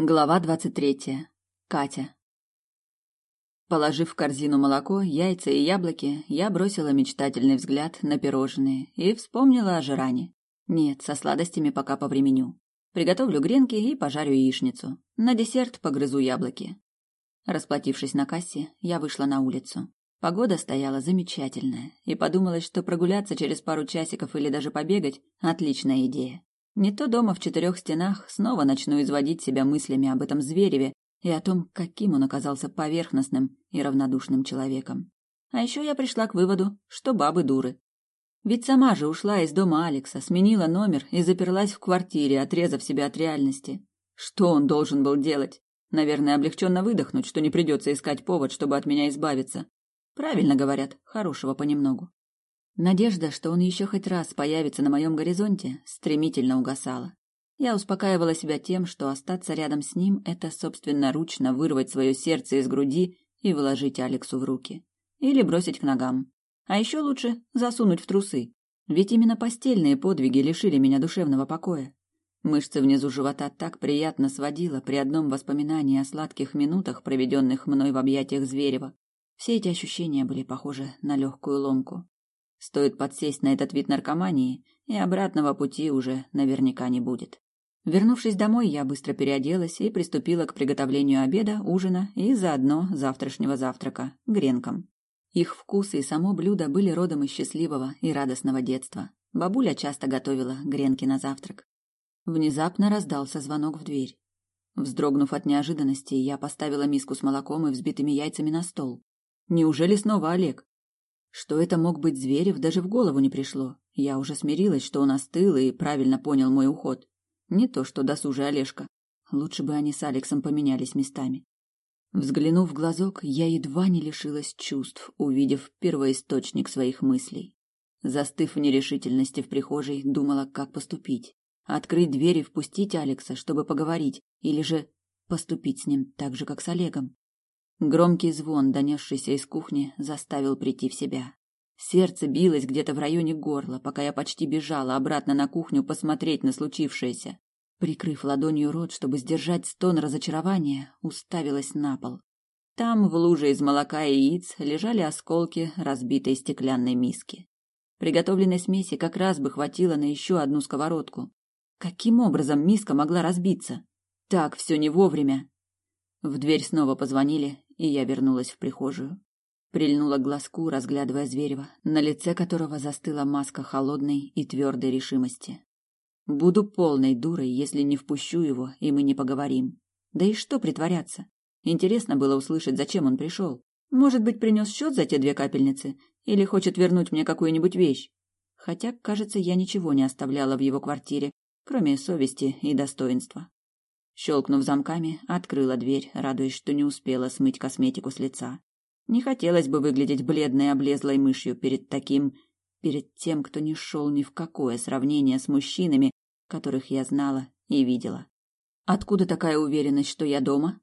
Глава двадцать третья. Катя. Положив в корзину молоко, яйца и яблоки, я бросила мечтательный взгляд на пирожные и вспомнила о жиране. Нет, со сладостями пока повременю. Приготовлю гренки и пожарю яичницу. На десерт погрызу яблоки. Расплатившись на кассе, я вышла на улицу. Погода стояла замечательная, и подумалось, что прогуляться через пару часиков или даже побегать – отличная идея. Не то дома в четырех стенах снова начну изводить себя мыслями об этом звереве и о том, каким он оказался поверхностным и равнодушным человеком. А еще я пришла к выводу, что бабы дуры. Ведь сама же ушла из дома Алекса, сменила номер и заперлась в квартире, отрезав себя от реальности. Что он должен был делать? Наверное, облегченно выдохнуть, что не придется искать повод, чтобы от меня избавиться. Правильно говорят, хорошего понемногу. Надежда, что он еще хоть раз появится на моем горизонте, стремительно угасала. Я успокаивала себя тем, что остаться рядом с ним – это собственноручно вырвать свое сердце из груди и вложить Алексу в руки. Или бросить к ногам. А еще лучше засунуть в трусы. Ведь именно постельные подвиги лишили меня душевного покоя. Мышцы внизу живота так приятно сводило при одном воспоминании о сладких минутах, проведенных мной в объятиях Зверева. Все эти ощущения были похожи на легкую ломку. Стоит подсесть на этот вид наркомании, и обратного пути уже наверняка не будет. Вернувшись домой, я быстро переоделась и приступила к приготовлению обеда, ужина и заодно завтрашнего завтрака – гренкам. Их вкус и само блюдо были родом из счастливого и радостного детства. Бабуля часто готовила гренки на завтрак. Внезапно раздался звонок в дверь. Вздрогнув от неожиданности, я поставила миску с молоком и взбитыми яйцами на стол. Неужели снова Олег? Что это мог быть Зверев, даже в голову не пришло. Я уже смирилась, что он остыл и правильно понял мой уход. Не то, что досужий Олежка. Лучше бы они с Алексом поменялись местами. Взглянув в глазок, я едва не лишилась чувств, увидев первоисточник своих мыслей. Застыв в нерешительности в прихожей, думала, как поступить. Открыть дверь и впустить Алекса, чтобы поговорить, или же поступить с ним так же, как с Олегом. Громкий звон, донесшийся из кухни, заставил прийти в себя. Сердце билось где-то в районе горла, пока я почти бежала обратно на кухню посмотреть на случившееся. Прикрыв ладонью рот, чтобы сдержать стон разочарования, уставилась на пол. Там, в луже из молока и яиц, лежали осколки разбитой стеклянной миски. Приготовленной смеси как раз бы хватило на еще одну сковородку. Каким образом миска могла разбиться? Так все не вовремя. В дверь снова позвонили, и я вернулась в прихожую. Прильнула к глазку, разглядывая Зверева, на лице которого застыла маска холодной и твердой решимости. Буду полной дурой, если не впущу его, и мы не поговорим. Да и что притворяться? Интересно было услышать, зачем он пришел. Может быть, принес счет за те две капельницы? Или хочет вернуть мне какую-нибудь вещь? Хотя, кажется, я ничего не оставляла в его квартире, кроме совести и достоинства. Щелкнув замками, открыла дверь, радуясь, что не успела смыть косметику с лица. Не хотелось бы выглядеть бледной облезлой мышью перед таким... перед тем, кто не шел ни в какое сравнение с мужчинами, которых я знала и видела. Откуда такая уверенность, что я дома?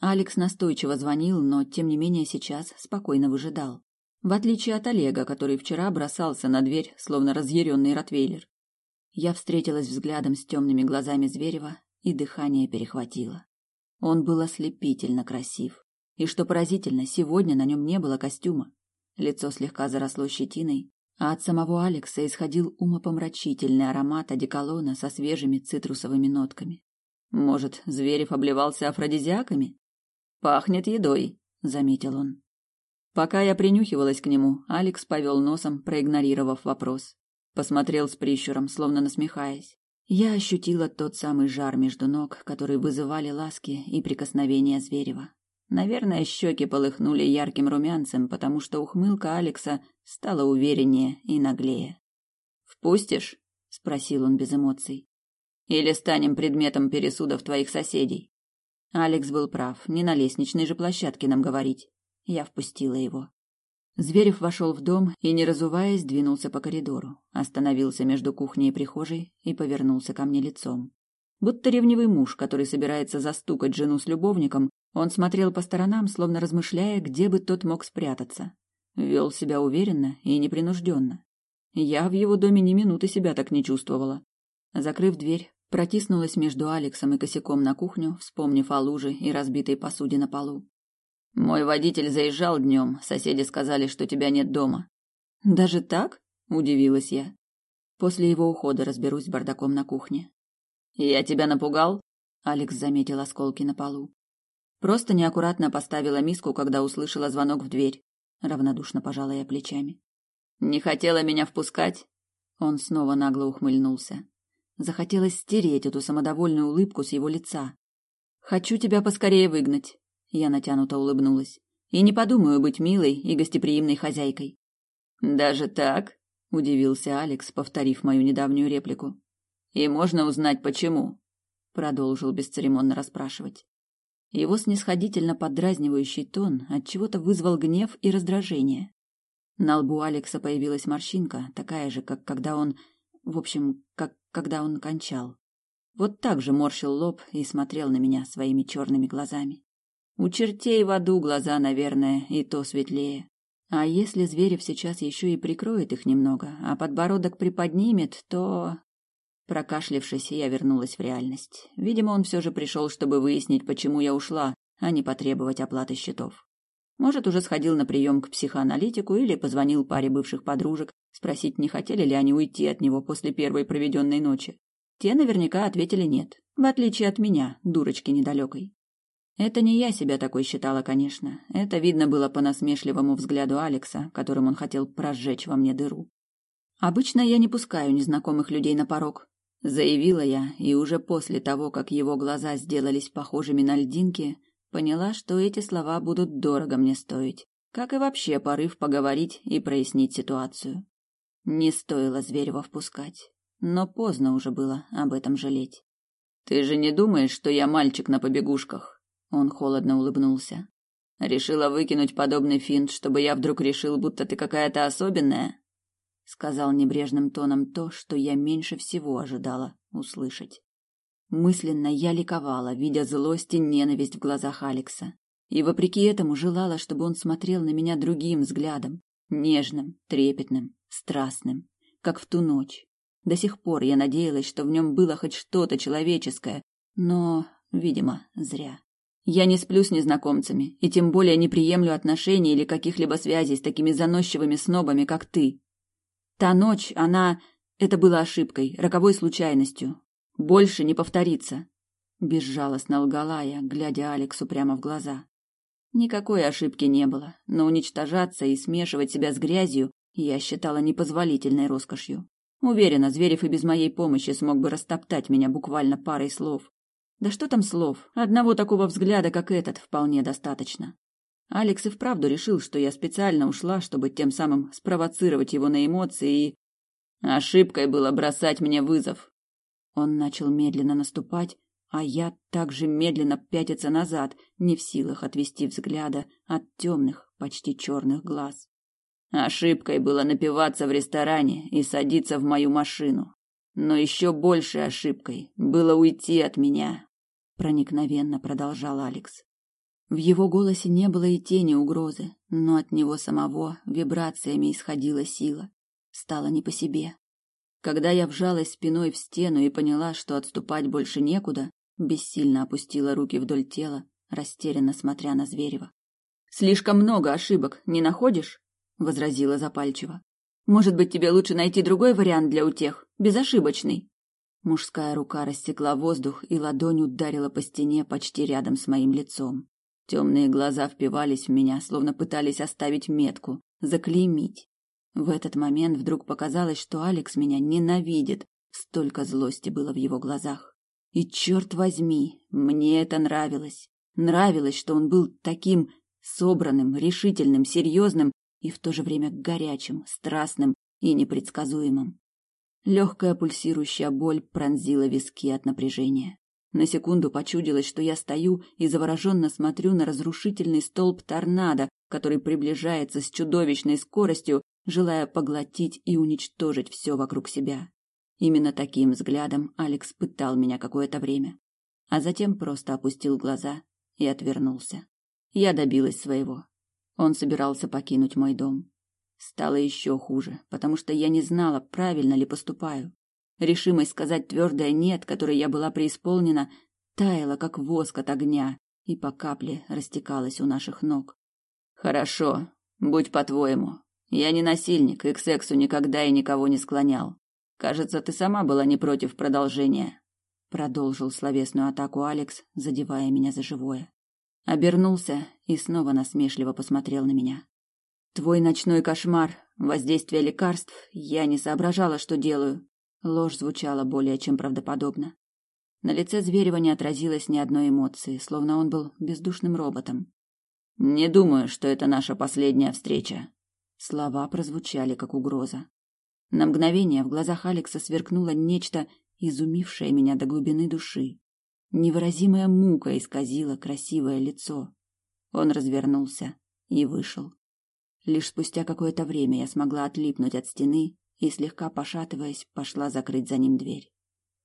Алекс настойчиво звонил, но, тем не менее, сейчас спокойно выжидал. В отличие от Олега, который вчера бросался на дверь, словно разъяренный ротвейлер. Я встретилась взглядом с темными глазами Зверева и дыхание перехватило. Он был ослепительно красив. И что поразительно, сегодня на нем не было костюма. Лицо слегка заросло щетиной, а от самого Алекса исходил умопомрачительный аромат одеколона со свежими цитрусовыми нотками. Может, Зверев обливался афродизиаками? «Пахнет едой», — заметил он. Пока я принюхивалась к нему, Алекс повел носом, проигнорировав вопрос. Посмотрел с прищуром, словно насмехаясь. Я ощутила тот самый жар между ног, который вызывали ласки и прикосновения Зверева. Наверное, щеки полыхнули ярким румянцем, потому что ухмылка Алекса стала увереннее и наглее. «Впустишь?» — спросил он без эмоций. «Или станем предметом пересудов твоих соседей?» Алекс был прав, не на лестничной же площадке нам говорить. Я впустила его. Зверев вошел в дом и, не разуваясь, двинулся по коридору, остановился между кухней и прихожей и повернулся ко мне лицом. Будто ревнивый муж, который собирается застукать жену с любовником, он смотрел по сторонам, словно размышляя, где бы тот мог спрятаться. Вел себя уверенно и непринужденно. Я в его доме ни минуты себя так не чувствовала. Закрыв дверь, Протиснулась между Алексом и косяком на кухню, вспомнив о луже и разбитой посуде на полу. Мой водитель заезжал днем, соседи сказали, что тебя нет дома. Даже так? удивилась я. После его ухода разберусь с бардаком на кухне. Я тебя напугал? Алекс заметил осколки на полу. Просто неаккуратно поставила миску, когда услышала звонок в дверь. Равнодушно пожала я плечами. Не хотела меня впускать? Он снова нагло ухмыльнулся. Захотелось стереть эту самодовольную улыбку с его лица. Хочу тебя поскорее выгнать. Я натянуто улыбнулась. И не подумаю быть милой и гостеприимной хозяйкой. Даже так? удивился Алекс, повторив мою недавнюю реплику. И можно узнать почему? продолжил бесцеремонно расспрашивать. Его снисходительно поддразнивающий тон отчего-то вызвал гнев и раздражение. На лбу Алекса появилась морщинка, такая же, как когда он, в общем, как когда он кончал. Вот так же морщил лоб и смотрел на меня своими черными глазами. У чертей в аду глаза, наверное, и то светлее. А если Зверев сейчас еще и прикроет их немного, а подбородок приподнимет, то... Прокашлившись, я вернулась в реальность. Видимо, он все же пришел, чтобы выяснить, почему я ушла, а не потребовать оплаты счетов. Может, уже сходил на прием к психоаналитику или позвонил паре бывших подружек, спросить, не хотели ли они уйти от него после первой проведенной ночи. Те наверняка ответили нет, в отличие от меня, дурочки недалекой. Это не я себя такой считала, конечно. Это видно было по насмешливому взгляду Алекса, которым он хотел прожечь во мне дыру. Обычно я не пускаю незнакомых людей на порог, заявила я, и уже после того, как его глаза сделались похожими на льдинки, поняла, что эти слова будут дорого мне стоить, как и вообще порыв поговорить и прояснить ситуацию. Не стоило Зверева впускать, но поздно уже было об этом жалеть. Ты же не думаешь, что я мальчик на побегушках? Он холодно улыбнулся. Решила выкинуть подобный финт, чтобы я вдруг решил, будто ты какая-то особенная? сказал небрежным тоном то, что я меньше всего ожидала услышать. Мысленно я ликовала, видя злость и ненависть в глазах Алекса, и вопреки этому желала, чтобы он смотрел на меня другим взглядом, нежным, трепетным, страстным, как в ту ночь. До сих пор я надеялась, что в нем было хоть что-то человеческое, но, видимо, зря. Я не сплю с незнакомцами, и тем более не приемлю отношений или каких-либо связей с такими заносчивыми снобами, как ты. Та ночь, она... Это было ошибкой, роковой случайностью. Больше не повторится. Безжалостно лгала я, глядя Алексу прямо в глаза. Никакой ошибки не было, но уничтожаться и смешивать себя с грязью я считала непозволительной роскошью. Уверена, Зверев и без моей помощи смог бы растоптать меня буквально парой слов. Да что там слов? Одного такого взгляда, как этот, вполне достаточно. Алекс и вправду решил, что я специально ушла, чтобы тем самым спровоцировать его на эмоции и... Ошибкой было бросать мне вызов. Он начал медленно наступать, а я также медленно пятиться назад, не в силах отвести взгляда от темных, почти черных глаз. Ошибкой было напиваться в ресторане и садиться в мою машину. Но еще большей ошибкой было уйти от меня, проникновенно продолжал Алекс. В его голосе не было и тени угрозы, но от него самого вибрациями исходила сила. Стало не по себе. Когда я вжалась спиной в стену и поняла, что отступать больше некуда, бессильно опустила руки вдоль тела, растерянно смотря на Зверева. Слишком много ошибок, не находишь? возразила запальчиво. Может быть, тебе лучше найти другой вариант для утех, безошибочный. Мужская рука рассекла воздух, и ладонь ударила по стене почти рядом с моим лицом. Темные глаза впивались в меня, словно пытались оставить метку, заклеймить. В этот момент вдруг показалось, что Алекс меня ненавидит. Столько злости было в его глазах. И черт возьми, мне это нравилось. Нравилось, что он был таким собранным, решительным, серьезным и в то же время горячим, страстным и непредсказуемым. Легкая пульсирующая боль пронзила виски от напряжения. На секунду почудилось, что я стою и завороженно смотрю на разрушительный столб торнадо, который приближается с чудовищной скоростью, желая поглотить и уничтожить все вокруг себя. Именно таким взглядом Алекс пытал меня какое-то время, а затем просто опустил глаза и отвернулся. Я добилась своего. Он собирался покинуть мой дом. Стало еще хуже, потому что я не знала, правильно ли поступаю. Решимость сказать твердое «нет», которой я была преисполнена, таяла, как воск от огня, и по капле растекалась у наших ног. «Хорошо, будь по-твоему. Я не насильник и к сексу никогда и никого не склонял. Кажется, ты сама была не против продолжения», — продолжил словесную атаку Алекс, задевая меня за живое. Обернулся и снова насмешливо посмотрел на меня. «Твой ночной кошмар, воздействие лекарств, я не соображала, что делаю». Ложь звучала более чем правдоподобно. На лице Зверева не отразилось ни одной эмоции, словно он был бездушным роботом. Не думаю, что это наша последняя встреча. Слова прозвучали как угроза. На мгновение в глазах Алекса сверкнуло нечто, изумившее меня до глубины души. Невыразимая мука исказила красивое лицо. Он развернулся и вышел. Лишь спустя какое-то время я смогла отлипнуть от стены и, слегка пошатываясь, пошла закрыть за ним дверь.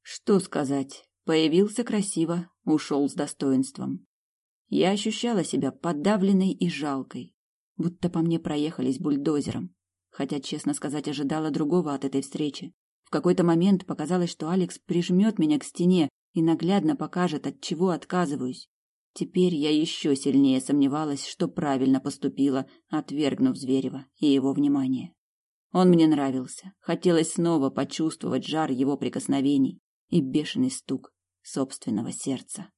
Что сказать? Появился красиво, ушел с достоинством. Я ощущала себя подавленной и жалкой, будто по мне проехались бульдозером. Хотя, честно сказать, ожидала другого от этой встречи. В какой-то момент показалось, что Алекс прижмет меня к стене и наглядно покажет, от чего отказываюсь. Теперь я еще сильнее сомневалась, что правильно поступила, отвергнув Зверева и его внимание. Он мне нравился. Хотелось снова почувствовать жар его прикосновений и бешеный стук собственного сердца.